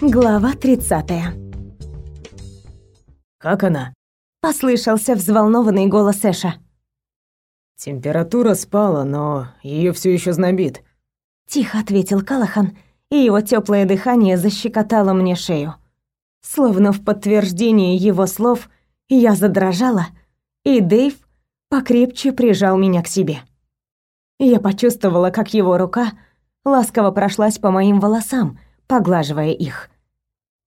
Глава 30. Как она? Послышался взволнованный голос Эша. Температура спала, но ее все еще знобит. Тихо ответил Калахан, и его теплое дыхание защекотало мне шею. Словно в подтверждение его слов, я задрожала, и Дэйв покрепче прижал меня к себе. Я почувствовала, как его рука ласково прошлась по моим волосам, поглаживая их.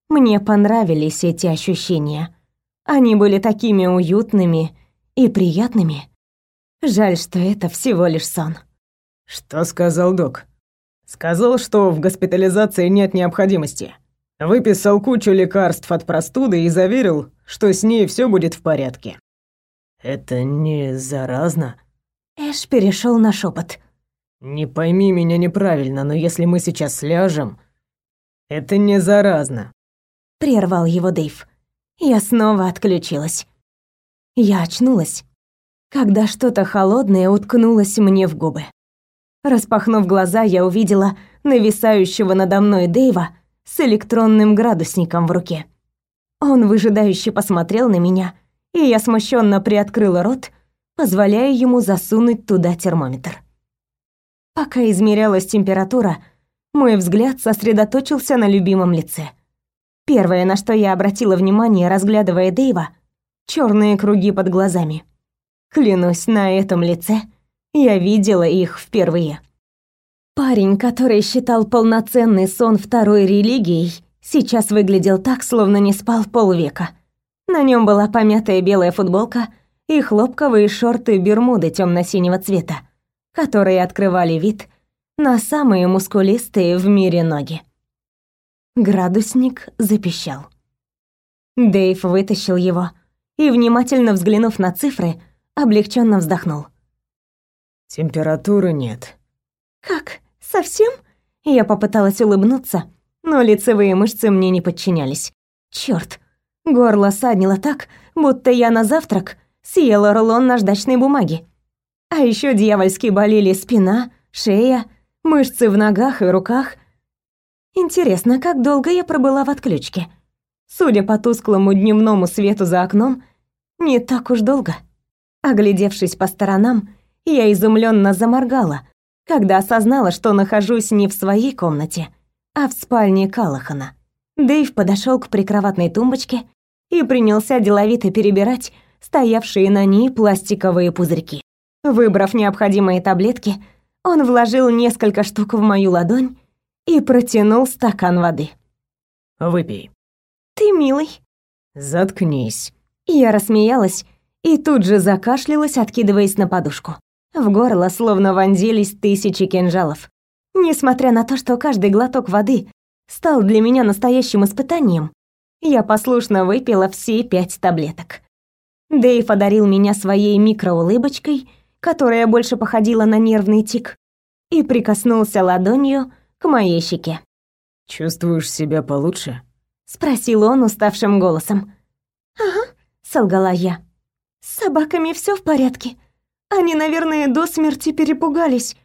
Мне понравились эти ощущения. Они были такими уютными и приятными. Жаль, что это всего лишь сон. Что сказал док? Сказал, что в госпитализации нет необходимости. Выписал кучу лекарств от простуды и заверил, что с ней все будет в порядке. Это не заразно? Эш перешел на шепот. Не пойми меня неправильно, но если мы сейчас ляжем, это не заразно. Прервал его Дэйв. Я снова отключилась. Я очнулась, когда что-то холодное уткнулось мне в губы. Распахнув глаза, я увидела нависающего надо мной Дэйва с электронным градусником в руке. Он выжидающе посмотрел на меня, и я смущенно приоткрыла рот, позволяя ему засунуть туда термометр. Пока измерялась температура, мой взгляд сосредоточился на любимом лице. Первое, на что я обратила внимание, разглядывая Дэйва, черные круги под глазами. Клянусь, на этом лице я видела их впервые. Парень, который считал полноценный сон второй религией, сейчас выглядел так, словно не спал полвека. На нем была помятая белая футболка и хлопковые шорты бермуды темно синего цвета которые открывали вид на самые мускулистые в мире ноги. Градусник запищал. Дэйв вытащил его и, внимательно взглянув на цифры, облегченно вздохнул. «Температуры нет». «Как? Совсем?» Я попыталась улыбнуться, но лицевые мышцы мне не подчинялись. Чёрт, горло саднило так, будто я на завтрак съела рулон наждачной бумаги. А еще дьявольски болели спина, шея, мышцы в ногах и руках. Интересно, как долго я пробыла в отключке? Судя по тусклому дневному свету за окном, не так уж долго. Оглядевшись по сторонам, я изумленно заморгала, когда осознала, что нахожусь не в своей комнате, а в спальне Калахана. Дэйв подошел к прикроватной тумбочке и принялся деловито перебирать стоявшие на ней пластиковые пузырьки. Выбрав необходимые таблетки, он вложил несколько штук в мою ладонь и протянул стакан воды. «Выпей». «Ты милый». «Заткнись». Я рассмеялась и тут же закашлялась, откидываясь на подушку. В горло словно вонзились тысячи кинжалов. Несмотря на то, что каждый глоток воды стал для меня настоящим испытанием, я послушно выпила все пять таблеток. Дэйв одарил меня своей микроулыбочкой которая больше походила на нервный тик, и прикоснулся ладонью к моей щеке. «Чувствуешь себя получше?» — спросил он уставшим голосом. «Ага», — солгала я. «С собаками все в порядке. Они, наверное, до смерти перепугались».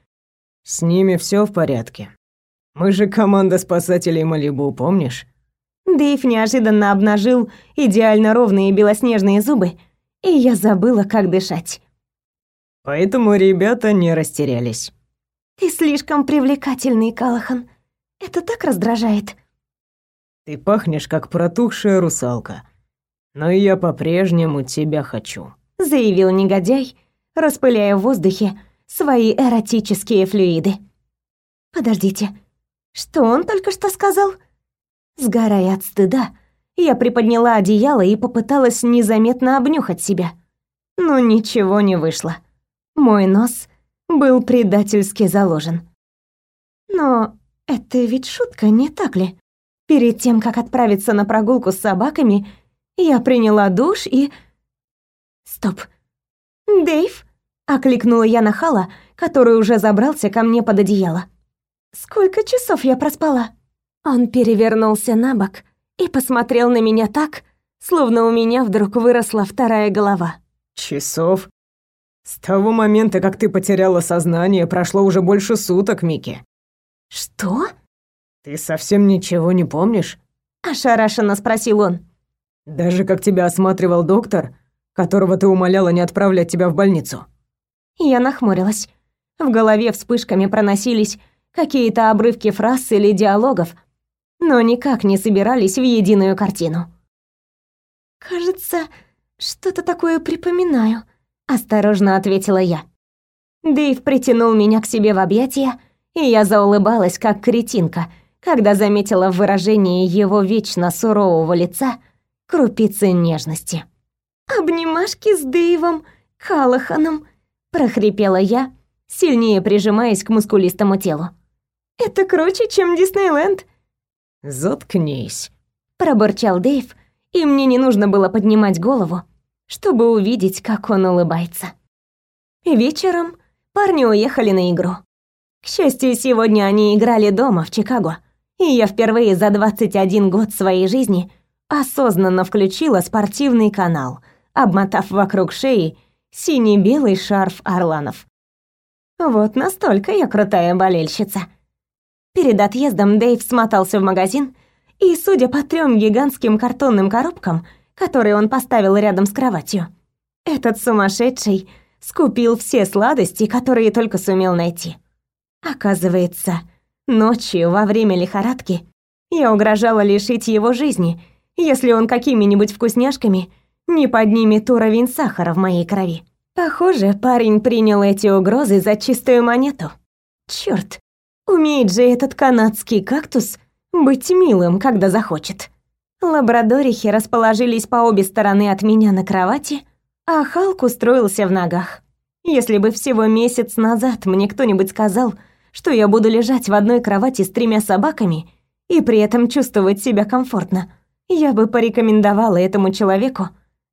«С ними все в порядке. Мы же команда спасателей Малибу, помнишь?» Дэйв неожиданно обнажил идеально ровные белоснежные зубы, и я забыла, как дышать. Поэтому ребята не растерялись. Ты слишком привлекательный, Калахан. Это так раздражает. Ты пахнешь как протухшая русалка. Но я по-прежнему тебя хочу, заявил негодяй, распыляя в воздухе свои эротические флюиды. Подождите. Что он только что сказал? Сгорая от стыда, я приподняла одеяло и попыталась незаметно обнюхать себя. Но ничего не вышло. Мой нос был предательски заложен. Но это ведь шутка, не так ли? Перед тем, как отправиться на прогулку с собаками, я приняла душ и... Стоп. «Дэйв?» — окликнула я на Хала, который уже забрался ко мне под одеяло. «Сколько часов я проспала?» Он перевернулся на бок и посмотрел на меня так, словно у меня вдруг выросла вторая голова. «Часов?» С того момента, как ты потеряла сознание, прошло уже больше суток, Мики. Что? Ты совсем ничего не помнишь? ошарашенно спросил он. Даже как тебя осматривал доктор, которого ты умоляла не отправлять тебя в больницу. Я нахмурилась. В голове вспышками проносились какие-то обрывки фраз или диалогов, но никак не собирались в единую картину. «Кажется, что-то такое припоминаю», — осторожно ответила я. Дэйв притянул меня к себе в объятия, и я заулыбалась, как кретинка, когда заметила в выражении его вечно сурового лица крупицы нежности. «Обнимашки с Дэйвом Калаханом», — прохрипела я, сильнее прижимаясь к мускулистому телу. «Это круче, чем Диснейленд». «Заткнись», — пробурчал Дэйв, и мне не нужно было поднимать голову, чтобы увидеть, как он улыбается. Вечером парни уехали на игру. К счастью, сегодня они играли дома, в Чикаго, и я впервые за 21 год своей жизни осознанно включила спортивный канал, обмотав вокруг шеи синий-белый шарф орланов. Вот настолько я крутая болельщица. Перед отъездом Дэйв смотался в магазин, и, судя по трем гигантским картонным коробкам, которые он поставил рядом с кроватью, этот сумасшедший скупил все сладости, которые только сумел найти. Оказывается, ночью во время лихорадки я угрожала лишить его жизни, если он какими-нибудь вкусняшками не поднимет уровень сахара в моей крови. Похоже, парень принял эти угрозы за чистую монету. Чёрт, умеет же этот канадский кактус быть милым, когда захочет. Лабрадорихи расположились по обе стороны от меня на кровати, а Халк устроился в ногах. Если бы всего месяц назад мне кто-нибудь сказал, что я буду лежать в одной кровати с тремя собаками и при этом чувствовать себя комфортно, я бы порекомендовала этому человеку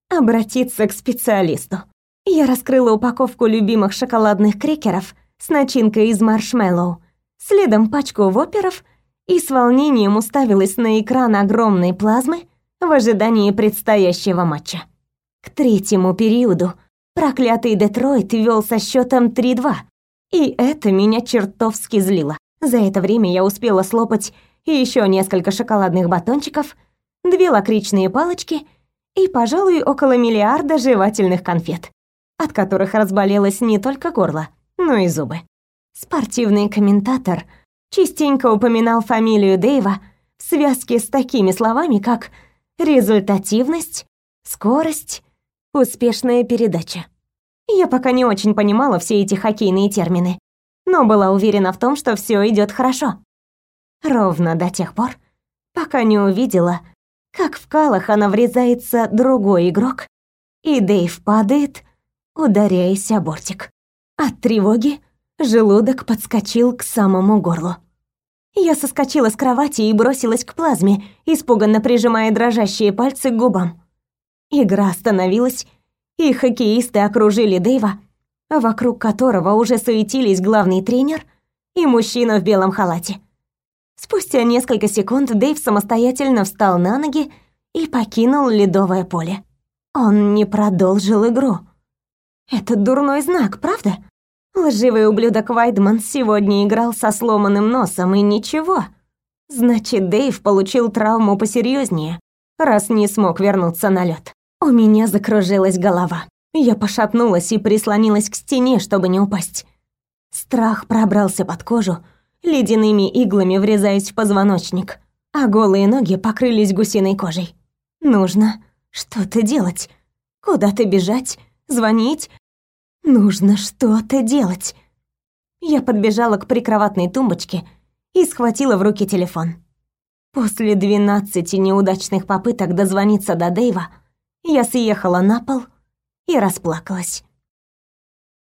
обратиться к специалисту. Я раскрыла упаковку любимых шоколадных крекеров с начинкой из маршмеллоу, следом пачку воперов и с волнением уставилась на экран огромной плазмы в ожидании предстоящего матча. К третьему периоду проклятый Детройт вел со счетом 3-2, и это меня чертовски злило. За это время я успела слопать еще несколько шоколадных батончиков, две лакричные палочки и, пожалуй, около миллиарда жевательных конфет, от которых разболелось не только горло, но и зубы. Спортивный комментатор частенько упоминал фамилию Дэйва в связке с такими словами, как результативность, скорость, успешная передача. Я пока не очень понимала все эти хоккейные термины, но была уверена в том, что все идет хорошо. Ровно до тех пор, пока не увидела, как в Калахана врезается другой игрок, и Дэйв падает, ударяясь о бортик. От тревоги желудок подскочил к самому горлу. Я соскочила с кровати и бросилась к плазме, испуганно прижимая дрожащие пальцы к губам. Игра остановилась, и хоккеисты окружили Дэйва, вокруг которого уже суетились главный тренер и мужчина в белом халате. Спустя несколько секунд Дэйв самостоятельно встал на ноги и покинул ледовое поле. Он не продолжил игру. Это дурной знак, правда? Лживый ублюдок Вайдман сегодня играл со сломанным носом и ничего. Значит, Дэйв получил травму посерьезнее, раз не смог вернуться на лед. У меня закружилась голова. Я пошатнулась и прислонилась к стене, чтобы не упасть. Страх пробрался под кожу, ледяными иглами врезаясь в позвоночник, а голые ноги покрылись гусиной кожей. Нужно что-то делать. Куда-то бежать, звонить. Нужно что-то делать. Я подбежала к прикроватной тумбочке и схватила в руки телефон. После двенадцати неудачных попыток дозвониться до Дэйва, я съехала на пол и расплакалась.